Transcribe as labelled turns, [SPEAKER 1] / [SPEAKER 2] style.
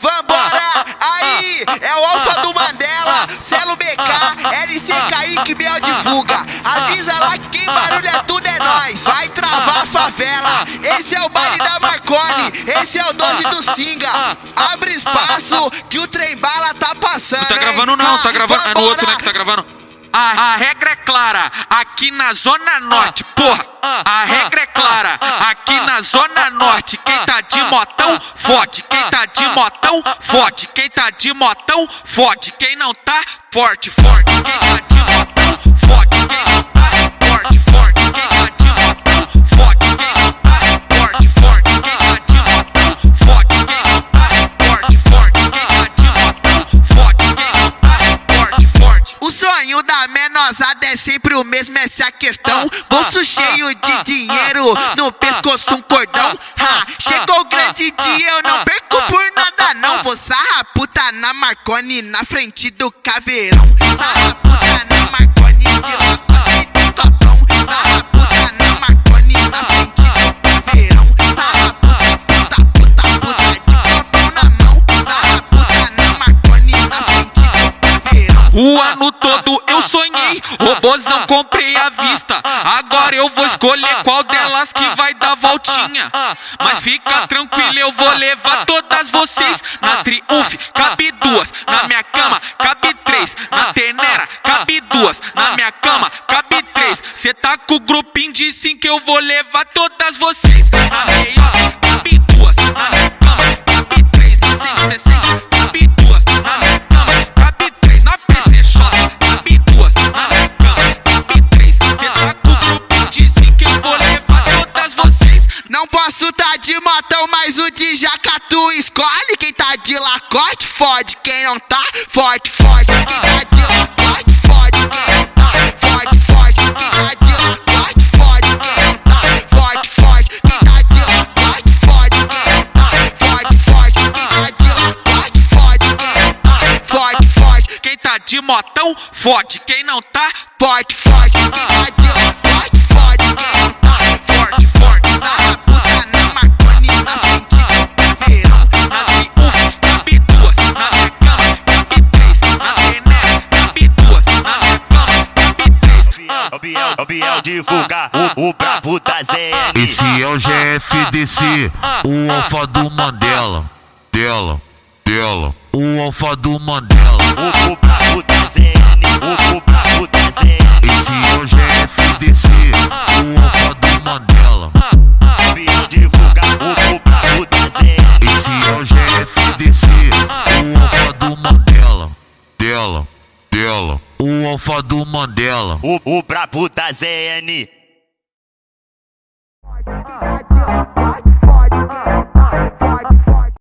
[SPEAKER 1] Vambora! Aí! É o Alfa do Mandela, Celo BK, LC Kaique Biel divulga. Avisa lá que quem barulha tudo é nós. Vai travar a favela. Esse é o baile da Marconi. Esse é o 12 do Singa. Abre espaço que o trem bala tá passando.
[SPEAKER 2] Não tá gravando não, tá gravando. É no outro, né, que tá gravando. A, a regra é clara, aqui na Zona Norte, porra. A regra é clara, Zona Norte. Quem tá de motão, fode. Quem tá de motão, fode. Quem tá de motão, fode. Quem não tá, forte, forte. Quem tá de motão, fode. Quem
[SPEAKER 1] sonho da menosada é sempre o mesmo, essa é a questão. Bolso cheio de dinheiro, no pescoço um cordão. Ha, chegou o grande dia, eu não perco por nada não. Vou sarrar puta na Marconi, na frente do caveirão. Sarra puta na Marconi, de Lacoste e de copão. Sarra puta na Marconi, na frente do caveirão. Sarra puta, puta, puta, puta, de copão na mão. Sarra puta na Marconi, na frente do caveirão.
[SPEAKER 2] O ano todo eu sonhei, robozão comprei à vista. Agora eu vou escolher qual delas que vai dar voltinha. Mas fica tranquilo, eu vou levar todas vocês. Na Triumph cabe duas, na minha cama cabe três. Na Tenera cabe duas, na minha cama cabe três. Cê tá com o grupinho de cinco, eu vou levar todas vocês.
[SPEAKER 1] Não tá, forte, forte. Quem tá de Lacoste fode, quem não tá, forte, forte. Quem tá de Lacoste fode, quem não tá, forte, forte. Quem tá de Lacoste fode, quem não tá, forte, forte. Quem tá de Lacoste fode, quem não tá, forte, forte.
[SPEAKER 2] Quem tá de motão, fode. Quem não tá,
[SPEAKER 1] Forte, forte. Quem tá de
[SPEAKER 3] É o Biel, é o o, brabo da ZN.
[SPEAKER 4] Esse é o GFDC, o alfa do Mandela. Dela, dela, o alfa do Mandela.
[SPEAKER 3] O, o brabo da ZN, o, o brabo da ZN.
[SPEAKER 4] Esse é o GFDC, o alfa do Mandela.
[SPEAKER 3] O Biel divulga o, o brabo da ZN.
[SPEAKER 4] Esse é o GFDC, o alfa do Mandela. Dela, alfa do Mandela.
[SPEAKER 3] O, o brabo da ZN.